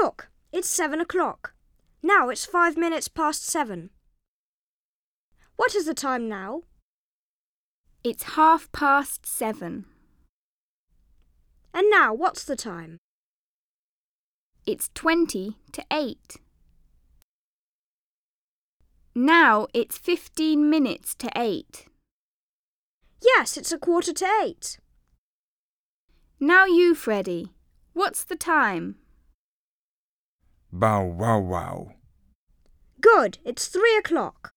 Look, it's seven o'clock. Now it's five minutes past seven. What is the time now? It's half past seven. And now what's the time? It's twenty to eight. Now it's fifteen minutes to eight. Yes, it's a quarter to eight. Now you, Freddie. What's the time? Bow wow wow. Good, it's three o'clock.